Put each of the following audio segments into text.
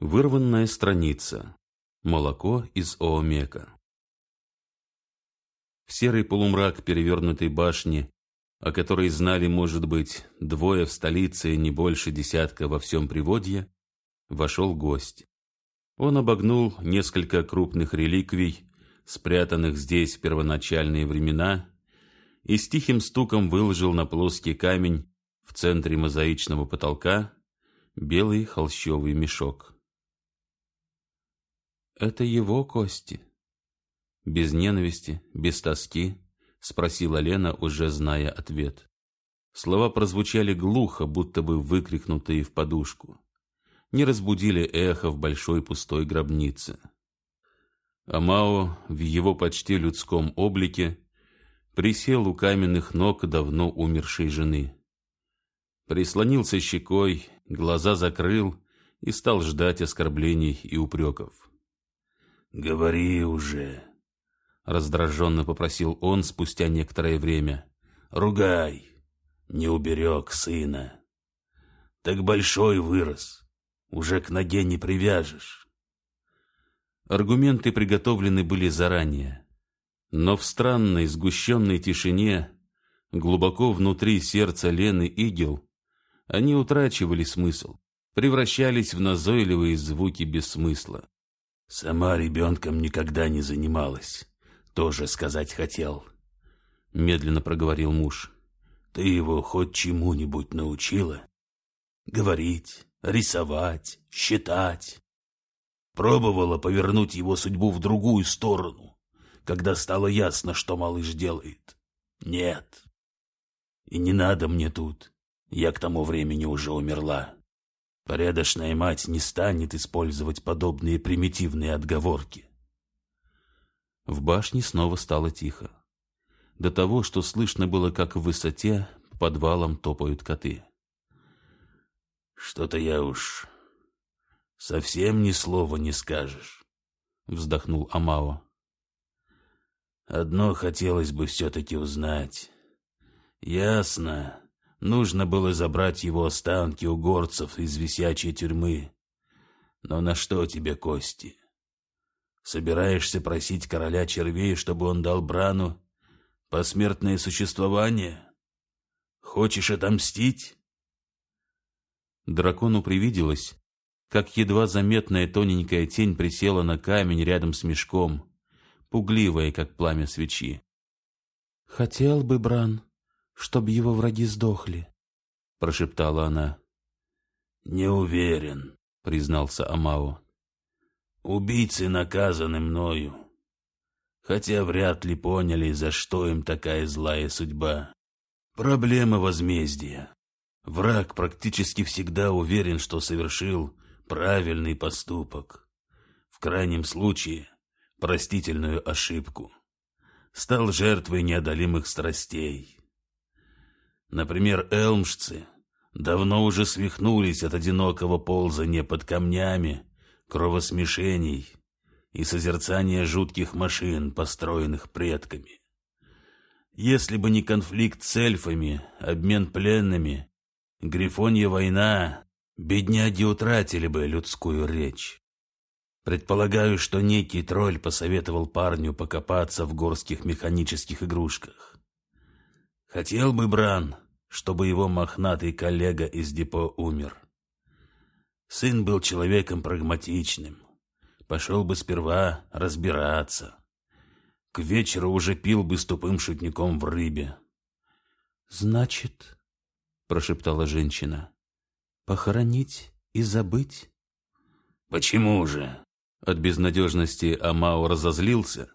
Вырванная страница. Молоко из Оомека. В серый полумрак перевернутой башни, о которой знали, может быть, двое в столице и не больше десятка во всем приводье, вошел гость. Он обогнул несколько крупных реликвий, спрятанных здесь в первоначальные времена, и с тихим стуком выложил на плоский камень в центре мозаичного потолка белый холщовый мешок. «Это его кости?» Без ненависти, без тоски, спросила Лена, уже зная ответ. Слова прозвучали глухо, будто бы выкрикнутые в подушку. Не разбудили эхо в большой пустой гробнице. Амао в его почти людском облике присел у каменных ног давно умершей жены. Прислонился щекой, глаза закрыл и стал ждать оскорблений и упреков. «Говори уже!» — раздраженно попросил он спустя некоторое время. «Ругай! Не уберег сына! Так большой вырос, уже к ноге не привяжешь!» Аргументы приготовлены были заранее, но в странной сгущенной тишине, глубоко внутри сердца Лены Игел, они утрачивали смысл, превращались в назойливые звуки без смысла. Сама ребенком никогда не занималась. Тоже сказать хотел. Медленно проговорил муж. Ты его хоть чему-нибудь научила? Говорить, рисовать, считать. Пробовала повернуть его судьбу в другую сторону, когда стало ясно, что малыш делает. Нет. И не надо мне тут. Я к тому времени уже умерла. Порядочная мать не станет использовать подобные примитивные отговорки. В башне снова стало тихо. До того, что слышно было, как в высоте по подвалам топают коты. «Что-то я уж совсем ни слова не скажешь», — вздохнул Амао. «Одно хотелось бы все-таки узнать. Ясно, Нужно было забрать его останки у горцев из висячей тюрьмы. Но на что тебе кости? Собираешься просить короля червей, чтобы он дал Брану посмертное существование? Хочешь отомстить? Дракону привиделось, как едва заметная тоненькая тень присела на камень рядом с мешком, пугливая, как пламя свечи. «Хотел бы, Бран, чтобы его враги сдохли, — прошептала она. — Не уверен, — признался Амао. — Убийцы наказаны мною, хотя вряд ли поняли, за что им такая злая судьба. Проблема возмездия. Враг практически всегда уверен, что совершил правильный поступок. В крайнем случае, простительную ошибку. Стал жертвой неодолимых страстей Например, элмшцы давно уже свихнулись от одинокого ползания под камнями, кровосмешений и созерцания жутких машин, построенных предками. Если бы не конфликт с эльфами, обмен пленными, Грифонья война, бедняги утратили бы людскую речь. Предполагаю, что некий тролль посоветовал парню покопаться в горских механических игрушках. Хотел бы Бран, чтобы его мохнатый коллега из депо умер. Сын был человеком прагматичным. Пошел бы сперва разбираться. К вечеру уже пил бы с тупым шутником в рыбе. «Значит, — прошептала женщина, — похоронить и забыть?» «Почему же?» От безнадежности Амао разозлился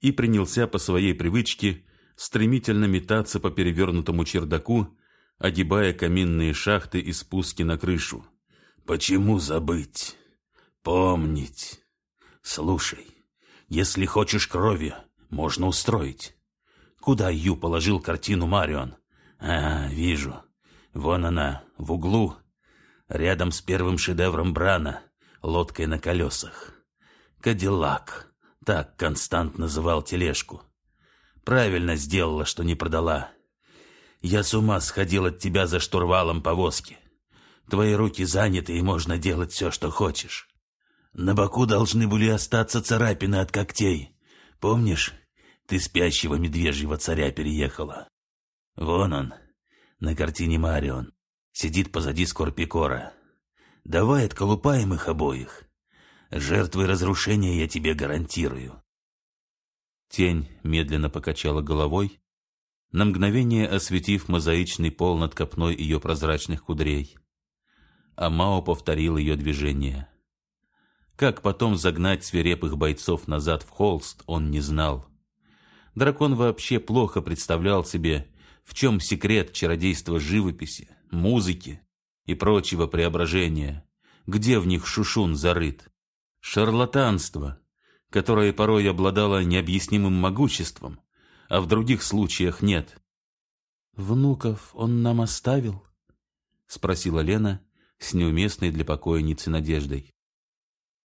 и принялся по своей привычке стремительно метаться по перевернутому чердаку, огибая каминные шахты и спуски на крышу. «Почему забыть? Помнить. Слушай, если хочешь крови, можно устроить. Куда Ю положил картину Марион? А, вижу. Вон она, в углу, рядом с первым шедевром Брана, лодкой на колесах. Кадиллак. Так Констант называл тележку. Правильно сделала, что не продала. Я с ума сходил от тебя за штурвалом повозки. Твои руки заняты, и можно делать все, что хочешь. На боку должны были остаться царапины от когтей. Помнишь, ты спящего медвежьего царя переехала? Вон он, на картине Марион, сидит позади Скорпикора. Давай отколупаем их обоих. Жертвы разрушения я тебе гарантирую. Тень медленно покачала головой, на мгновение осветив мозаичный пол над копной ее прозрачных кудрей. А Мао повторил ее движение. Как потом загнать свирепых бойцов назад в холст, он не знал. Дракон вообще плохо представлял себе, в чем секрет чародейства живописи, музыки и прочего преображения, где в них шушун зарыт. Шарлатанство, которое порой обладало необъяснимым могуществом, а в других случаях нет. «Внуков он нам оставил?» — спросила Лена с неуместной для покойницы надеждой.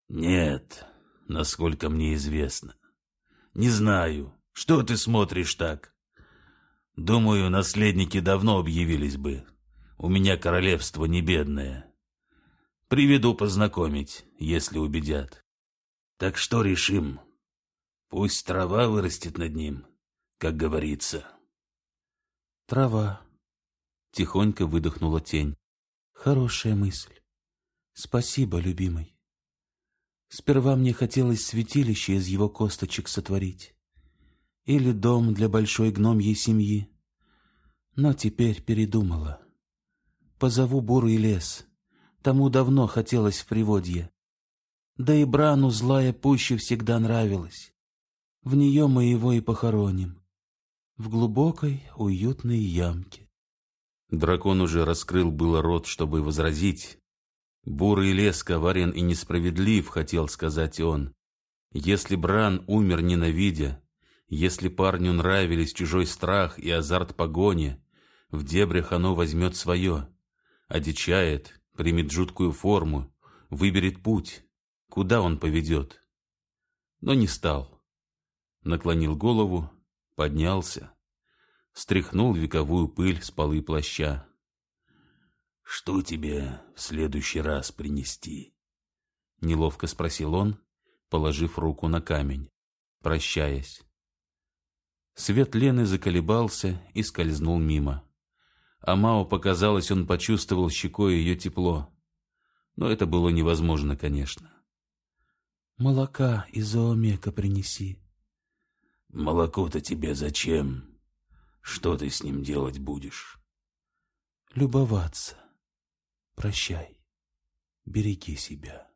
Нет, насколько мне известно. Не знаю, что ты смотришь так? Думаю, наследники давно объявились бы. У меня королевство не бедное. Приведу познакомить, если убедят. Так что решим? Пусть трава вырастет над ним, как говорится. Трава. Тихонько выдохнула тень. Хорошая мысль. Спасибо, любимый. Сперва мне хотелось святилище из его косточек сотворить. Или дом для большой гномьей семьи. Но теперь передумала. Позову бурый лес. Тому давно хотелось в приводье. Да и Брану злая пуще всегда нравилась. В нее мы его и похороним. В глубокой, уютной ямке. Дракон уже раскрыл было рот, чтобы возразить, Бурый лес коварен и несправедлив, хотел сказать он. Если Бран умер ненавидя, если парню нравились чужой страх и азарт погони, в дебрях оно возьмет свое, одичает, примет жуткую форму, выберет путь, куда он поведет. Но не стал. Наклонил голову, поднялся, стряхнул вековую пыль с полы плаща. «Что тебе в следующий раз принести?» Неловко спросил он, положив руку на камень, прощаясь. Свет Лены заколебался и скользнул мимо. А Мао показалось, он почувствовал щекой ее тепло. Но это было невозможно, конечно. «Молока из Оомека принеси». «Молоко-то тебе зачем? Что ты с ним делать будешь?» «Любоваться». Прощай, береги себя.